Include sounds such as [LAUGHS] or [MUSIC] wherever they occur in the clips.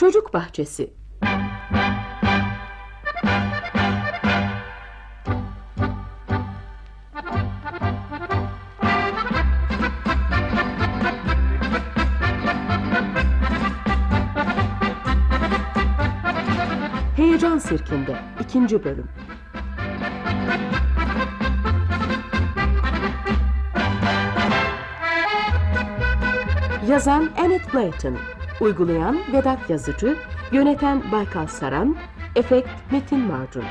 Çocuk Bahçesi Heyecan Sirkinde 2. Bölüm Yazan Annette Blayton Uygulayan Vedat Yazıcı Yöneten Baykal Saran Efekt Metin Marcun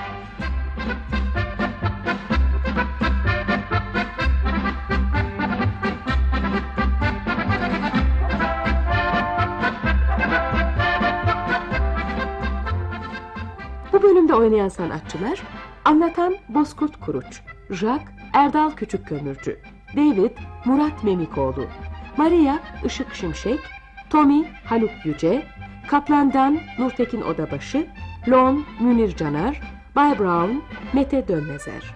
Bu bölümde oynayan sanatçılar Anlatan Bozkurt Kuruç Jack Erdal Küçük Kömürcü David Murat Memikoğlu Maria Işık Şimşek Tommy Haluk Yüce Kaplan'dan Nurtekin Odabaşı Lon Münir Caner Bay Brown Mete Dönmezer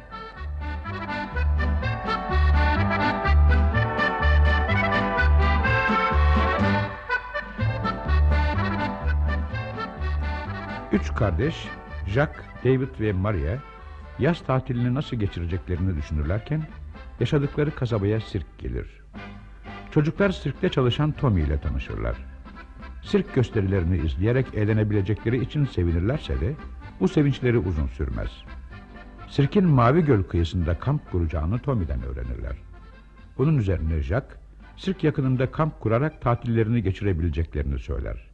Üç kardeş Jack, David ve Maria yaz tatilini nasıl geçireceklerini düşünürlerken yaşadıkları kasabaya sirk gelir. Çocuklar sirkte çalışan Tommy ile tanışırlar. Sirk gösterilerini izleyerek eğlenebilecekleri için sevinirlerse de bu sevinçleri uzun sürmez. Sirkin Mavi Göl kıyısında kamp kuracağını Tommy'den öğrenirler. Bunun üzerine Jack, sirk yakınında kamp kurarak tatillerini geçirebileceklerini söyler.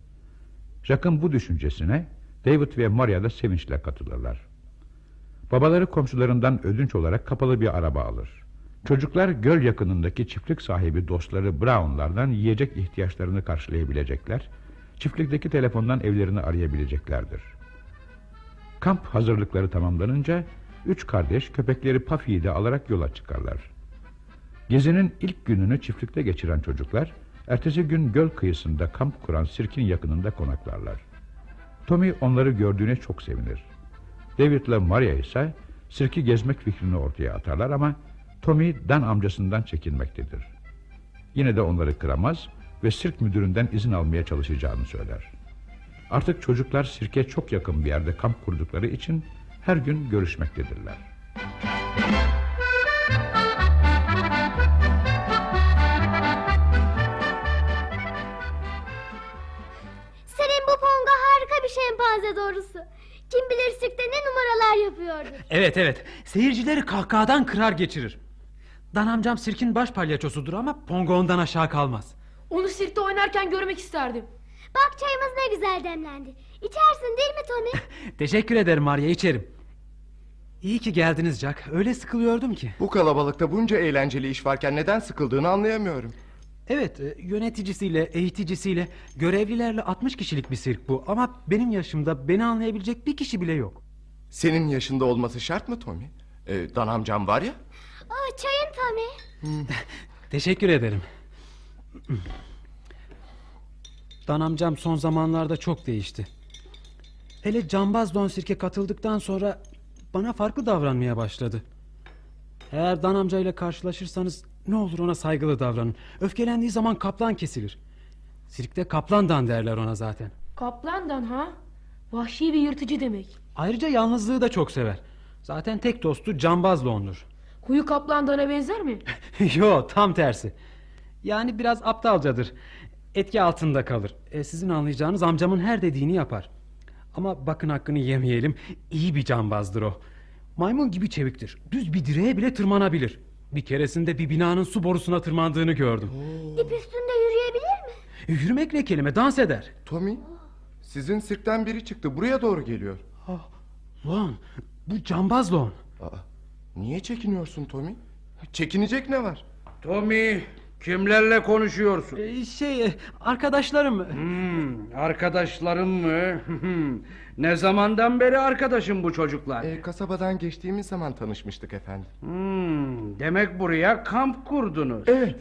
Jack'ın bu düşüncesine David ve Maria da sevinçle katılırlar. Babaları komşularından ödünç olarak kapalı bir araba alır. Çocuklar göl yakınındaki çiftlik sahibi dostları Brown'lardan yiyecek ihtiyaçlarını karşılayabilecekler, çiftlikteki telefondan evlerini arayabileceklerdir. Kamp hazırlıkları tamamlanınca üç kardeş köpekleri Puffy'yi de alarak yola çıkarlar. Gezinin ilk gününü çiftlikte geçiren çocuklar, ertesi gün göl kıyısında kamp kuran sirkin yakınında konaklarlar. Tommy onları gördüğüne çok sevinir. David ile Maria ise sirki gezmek fikrini ortaya atarlar ama Tommy Dan amcasından çekinmektedir. Yine de onları kıramaz ve sirk müdüründen izin almaya çalışacağını söyler. Artık çocuklar sirke çok yakın bir yerde kamp kurdukları için her gün görüşmektedirler. Senin bu ponga harika bir şempanze doğrusu. Kim bilir sirkte ne numaralar yapıyordur. Evet evet seyircileri kahkahadan kırar geçirir. Dan amcam sirkin baş palyaçosudur ama Pongo ondan aşağı kalmaz. Onu sirkte oynarken görmek isterdim. Bak çayımız ne güzel demlendi. İçersin değil mi Tommy? [LAUGHS] Teşekkür ederim Maria içerim. İyi ki geldiniz Jack. Öyle sıkılıyordum ki. Bu kalabalıkta bunca eğlenceli iş varken neden sıkıldığını anlayamıyorum. Evet e, yöneticisiyle, eğiticisiyle, görevlilerle 60 kişilik bir sirk bu. Ama benim yaşımda beni anlayabilecek bir kişi bile yok. Senin yaşında olması şart mı Tommy? Ee, Dan amcam var ya. Aa, çayın Tommy. Teşekkür ederim. Dan amcam son zamanlarda çok değişti. Hele cambaz don sirke katıldıktan sonra bana farklı davranmaya başladı. Eğer Dan amcayla karşılaşırsanız ne olur ona saygılı davranın. Öfkelendiği zaman kaplan kesilir. Sirkte kaplandan derler ona zaten. Kaplandan ha? Vahşi bir yırtıcı demek. Ayrıca yalnızlığı da çok sever. Zaten tek dostu cambaz dondur. Kuyu kaplandana benzer mi? [LAUGHS] Yo tam tersi. Yani biraz aptalcadır. Etki altında kalır. E, sizin anlayacağınız amcamın her dediğini yapar. Ama bakın hakkını yemeyelim. İyi bir cambazdır o. Maymun gibi çeviktir. Düz bir direğe bile tırmanabilir. Bir keresinde bir binanın su borusuna tırmandığını gördüm. İp üstünde yürüyebilir mi? E, yürümek ne kelime dans eder. Tommy, sizin sirkten biri çıktı. Buraya doğru geliyor. Ah, Lon bu cambaz Lon. Aa, niye çekiniyorsun Tommy? Çekinecek ne var? Tommy kimlerle konuşuyorsun? E, şey arkadaşlarım. Hmm, arkadaşların mı? [LAUGHS] ne zamandan beri arkadaşım bu çocuklar? Ee, kasabadan geçtiğimiz zaman tanışmıştık efendim. Hmm, demek buraya kamp kurdunuz. Evet.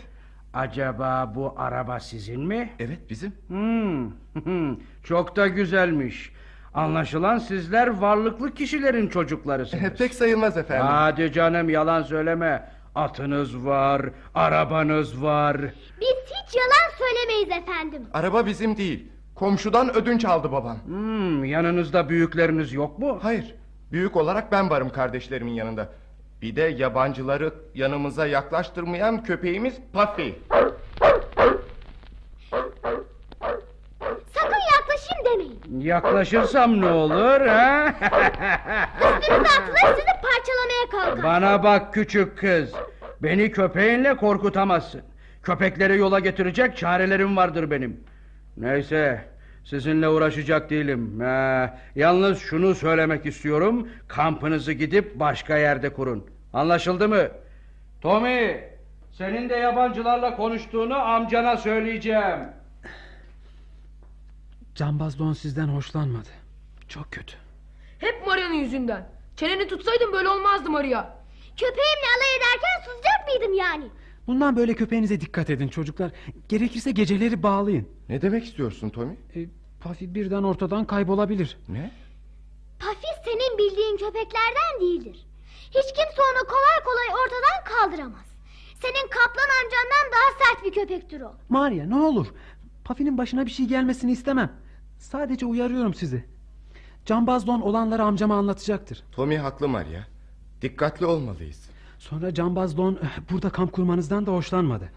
Acaba bu araba sizin mi? Evet bizim. Hmm, [LAUGHS] çok da güzelmiş. Anlaşılan sizler varlıklı kişilerin çocuklarısınız. [LAUGHS] Pek sayılmaz efendim. Hadi canım yalan söyleme. Atınız var, arabanız var. Biz hiç yalan söylemeyiz efendim. Araba bizim değil. Komşudan ödünç aldı babam. Hmm, yanınızda büyükleriniz yok mu? Hayır. Büyük olarak ben varım kardeşlerimin yanında. Bir de yabancıları yanımıza yaklaştırmayan köpeğimiz Puffy. Yaklaşırsam ne olur ha? Üstünüze atılır sizi parçalamaya kalkar. Bana bak küçük kız. Beni köpeğinle korkutamazsın. Köpekleri yola getirecek çarelerim vardır benim. Neyse sizinle uğraşacak değilim. Ee, yalnız şunu söylemek istiyorum. Kampınızı gidip başka yerde kurun. Anlaşıldı mı? Tommy senin de yabancılarla konuştuğunu amcana söyleyeceğim. Cambaz Don sizden hoşlanmadı. Çok kötü. Hep Maria'nın yüzünden. Çeneni tutsaydın böyle olmazdı Maria. Köpeğimle alay ederken susacak mıydım yani? Bundan böyle köpeğinize dikkat edin çocuklar. Gerekirse geceleri bağlayın. Ne demek istiyorsun Tommy? E, Puffy birden ortadan kaybolabilir. Ne? Puffy senin bildiğin köpeklerden değildir. Hiç kimse onu kolay kolay ortadan kaldıramaz. Senin kaplan amcandan daha sert bir köpektir o. Maria ne olur. Puffy'nin başına bir şey gelmesini istemem. Sadece uyarıyorum sizi. Cambaz Don olanları amcama anlatacaktır. Tommy haklı Maria. Dikkatli olmalıyız. Sonra Cambaz Don eh, burada kamp kurmanızdan da hoşlanmadı.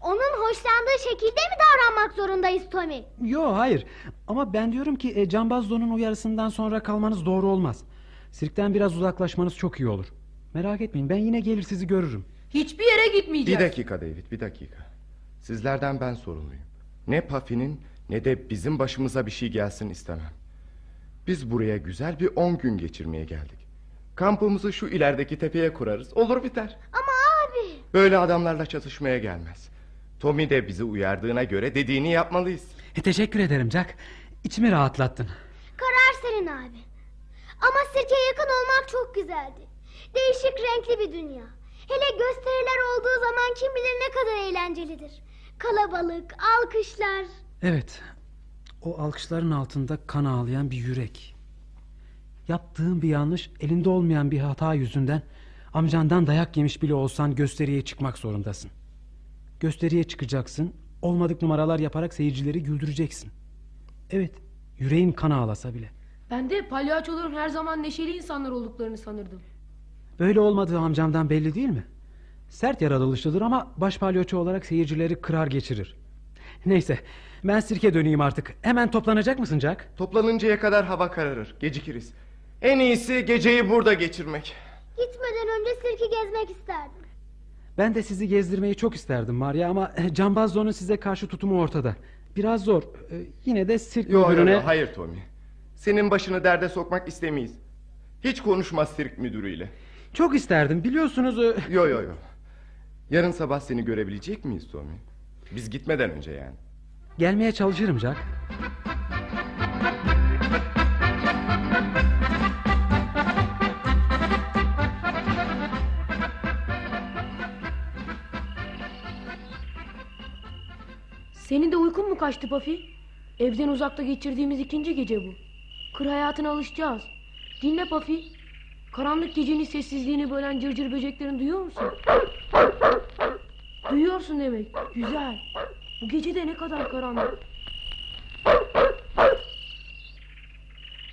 Onun hoşlandığı şekilde mi davranmak zorundayız Tommy? Yo hayır. Ama ben diyorum ki e, Cambaz Don'un uyarısından sonra kalmanız doğru olmaz. Sirkten biraz uzaklaşmanız çok iyi olur. Merak etmeyin ben yine gelir sizi görürüm. Hiçbir yere Bir gitmeyeceğiz. dakika David bir dakika. Sizlerden ben sorumluyum. Ne Puffy'nin ne de bizim başımıza bir şey gelsin istemem. Biz buraya güzel bir on gün geçirmeye geldik. Kampımızı şu ilerideki tepeye kurarız. Olur biter. Ama abi Böyle adamlarla çatışmaya gelmez. Tommy de bizi uyardığına göre dediğini yapmalıyız. E, teşekkür ederim Jack. İçimi rahatlattın. karar senin abi. Ama sirke yakın olmak çok güzeldi. Değişik renkli bir dünya. Hele gösteriler olduğu zaman kim bilir ne kadar eğlencelidir. Kalabalık, alkışlar. Evet. O alkışların altında kan ağlayan bir yürek. Yaptığın bir yanlış, elinde olmayan bir hata yüzünden amcandan dayak yemiş bile olsan gösteriye çıkmak zorundasın. Gösteriye çıkacaksın, olmadık numaralar yaparak seyircileri güldüreceksin. Evet, yüreğin kan ağlasa bile. Ben de palyaçoların her zaman neşeli insanlar olduklarını sanırdım. Böyle olmadığı amcamdan belli değil mi? Sert yaratılışlıdır ama baş palyaço olarak seyircileri kırar geçirir. Neyse, ben sirke döneyim artık. Hemen toplanacak mısın Jack? Toplanıncaya kadar hava kararır. Gecikiriz. En iyisi geceyi burada geçirmek. Gitmeden önce sirki gezmek isterdim. Ben de sizi gezdirmeyi çok isterdim Maria ama eh, Cambazzo'nun size karşı tutumu ortada. Biraz zor. Eh, Yine de sirk Yo, yo, müdürüne... yo, hayır Tommy. Senin başını derde sokmak istemeyiz. Hiç konuşma sirk müdürüyle. Çok isterdim biliyorsunuz... eh, Yo yo yo. Yarın sabah seni görebilecek miyiz Tommy? Biz gitmeden önce yani. Gelmeye çalışırım Jack. Senin de uykun mu kaçtı Puffy? Evden uzakta geçirdiğimiz ikinci gece bu. Kır hayatına alışacağız. Dinle Puffy. Karanlık gecenin sessizliğini bölen cırcır böceklerini duyuyor musun? Duyuyorsun demek. Güzel. Bu gece de ne kadar karanlık.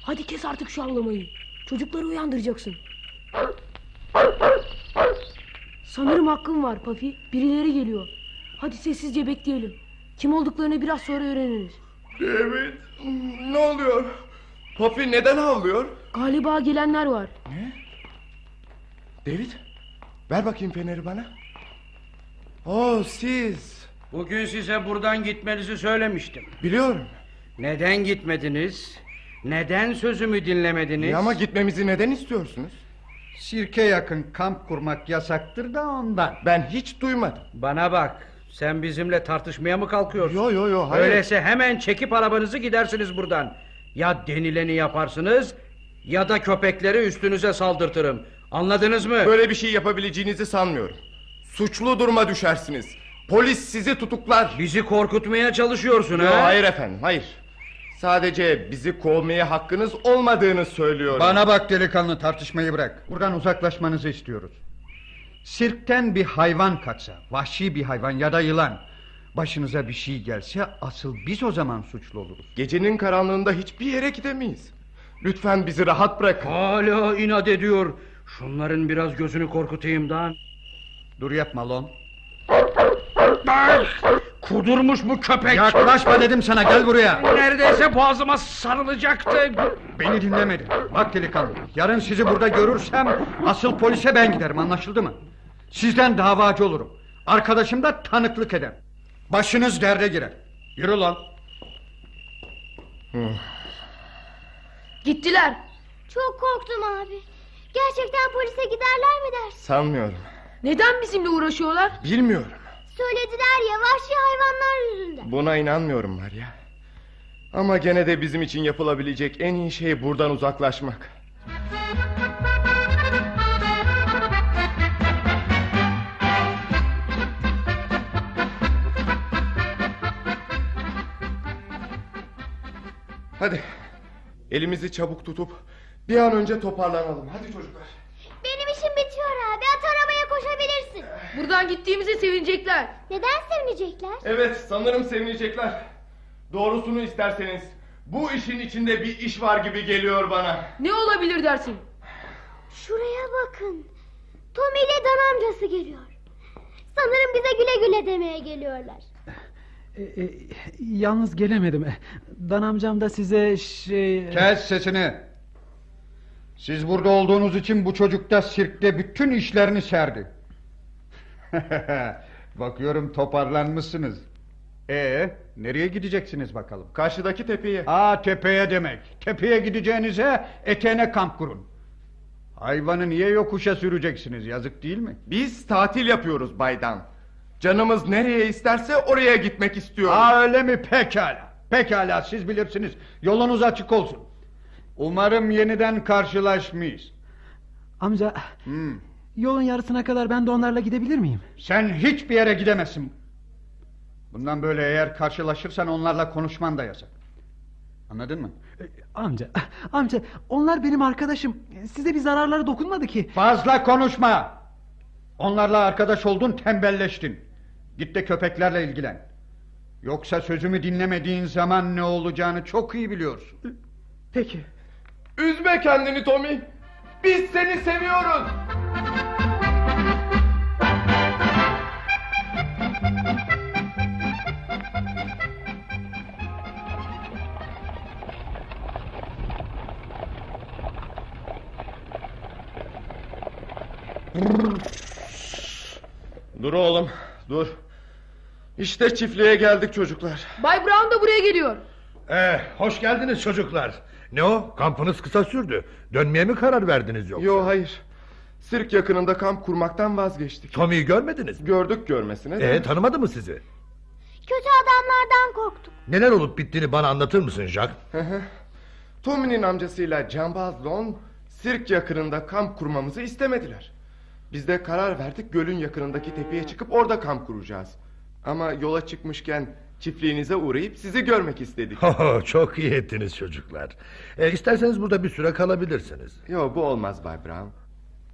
Hadi kes artık şu avlamayı. Çocukları uyandıracaksın. Sanırım hakkım var Puffy. Birileri geliyor. Hadi sessizce bekleyelim. Kim olduklarını biraz sonra öğreniriz. David ne oluyor? Poppy neden havlıyor? Galiba gelenler var. David ver bakayım feneri bana. Oo siz. Bugün size buradan gitmenizi söylemiştim. Biliyorum. Neden gitmediniz? Neden sözümü dinlemediniz? Ya ama gitmemizi neden istiyorsunuz? Sirke yakın kamp kurmak yasaktır da ondan. Ben hiç duymadım. Bana bak. Sen bizimle tartışmaya mı kalkıyorsun? Yo yo yo hayır. Öyleyse hemen çekip arabanızı gidersiniz buradan. Ya denileni yaparsınız ya da köpekleri üstünüze saldırtırım. Anladınız mı? Böyle bir şey yapabileceğinizi sanmıyorum. Suçlu duruma düşersiniz. Polis sizi tutuklar. Bizi korkutmaya çalışıyorsun Yo, ha? hayır efendim hayır. Sadece bizi kovmaya hakkınız olmadığını söylüyorum. Bana bak delikanlı tartışmayı bırak. Buradan uzaklaşmanızı istiyoruz. Sirkten bir hayvan kaçsa, vahşi bir hayvan ya da yılan. Başınıza bir şey gelse asıl biz o zaman suçlu oluruz. Gecenin karanlığında hiçbir yere gidemeyiz. Lütfen bizi rahat bırakın. Hala inat ediyor. Şunların biraz gözünü korkutayım da. Dur yapma Lon. Kudurmuş bu köpek. Yaklaşma dedim sana gel buraya. Neredeyse boğazıma sarılacaktı. Beni dinlemedin. Bak delikanlı. Yarın sizi burada görürsem asıl polise ben giderim anlaşıldı mı? Sizden davacı olurum. Arkadaşım da tanıklık eder. Başınız derde girer. Yürü lan. Gittiler. Çok korktum abi. Gerçekten polise giderler mi dersin? Sanmıyorum. Neden bizimle uğraşıyorlar? Bilmiyorum. Söylediler ya vahşi hayvanlar yüzünden. Buna inanmıyorum Maria. Ama gene de bizim için yapılabilecek en iyi şey buradan uzaklaşmak. Hadi. Elimizi çabuk tutup bir an önce toparlanalım. Hadi çocuklar. Buradan gittiğimize sevinecekler. Neden sevinecekler? Evet sanırım sevinecekler. Doğrusunu isterseniz bu işin içinde bir iş var gibi geliyor bana. Ne olabilir dersin? Şuraya bakın. Tommy ile Dan amcası geliyor. Sanırım bize güle güle demeye geliyorlar. E, e, yalnız gelemedim. E, Dan amcam da size şey... Kes sesini. Siz burada olduğunuz için bu çocuk da sirkte bütün işlerini serdi. [LAUGHS] Bakıyorum toparlanmışsınız. Ee, nereye gideceksiniz bakalım? Karşıdaki tepeye. Aa tepeye demek. Tepeye gideceğinize eteğine kamp kurun. Hayvanı niye yokuşa süreceksiniz yazık değil mi? Biz tatil yapıyoruz baydan. Canımız nereye isterse oraya gitmek istiyoruz. Aa öyle mi pekala. Pekala siz bilirsiniz. Yolunuz açık olsun. Umarım yeniden karşılaşmayız. Amca Hmm. Yolun yarısına kadar ben de onlarla gidebilir miyim? Sen hiçbir yere gidemezsin. Bundan böyle eğer karşılaşırsan onlarla konuşman da yasak. Anladın mı? E, Amca, [LAUGHS] amca onlar benim arkadaşım. Size bir zararları dokunmadı ki. Fazla konuşma. Onlarla arkadaş oldun tembelleştin. Git de köpeklerle ilgilen. Yoksa sözümü dinlemediğin zaman ne olacağını çok iyi biliyorsun. Peki. Üzme kendini Tommy. Biz seni seviyoruz. Dur oğlum, dur. İşte çiftliğe geldik çocuklar. Bay Brown da buraya geliyor. Eh, hoş geldiniz çocuklar. Ne o? Kampınız kısa sürdü. Dönmeye mi karar verdiniz yoksa? Yo hayır. Sirk yakınında kamp kurmaktan vazgeçtik. Tommy'yi görmediniz mi? Gördük görmesine. Ee, tanımadı mı sizi? Kötü adamlardan korktuk. Neler olup bittiğini bana anlatır mısın Jack? Tommy'nin amcasıyla Cambaz Don sirk yakınında kamp kurmamızı istemediler. Biz de karar verdik gölün yakınındaki tepeye çıkıp orada kamp kuracağız. Ama yola çıkmışken çiftliğinize uğrayıp sizi görmek istedik. [LAUGHS] Oh, çok iyi ettiniz çocuklar. E, isterseniz burada bir süre kalabilirsiniz. Yo bu olmaz Bay Brown.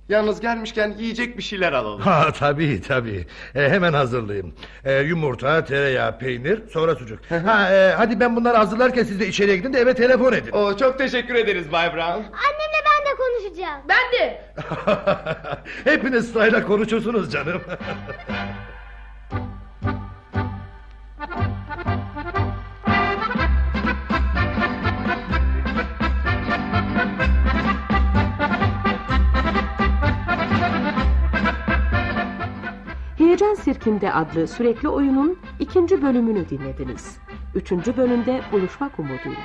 Yalnız gelmişken yiyecek bir şeyler alalım. Ha tabii tabii. E, hemen hazırlayayım. E, yumurta, tereyağı, peynir, sonra sucuk. ha, e, hadi ben bunları hazırlarken siz de içeriye gidin de eve telefon edin. Oo, çok teşekkür ederiz Bay Brown. De konuşacağım. Ben de. [LAUGHS] Hepiniz sırayla konuşursunuz canım. Heyecan Sirkinde adlı sürekli oyunun ikinci bölümünü dinlediniz. Üçüncü bölümde buluşmak umuduyla.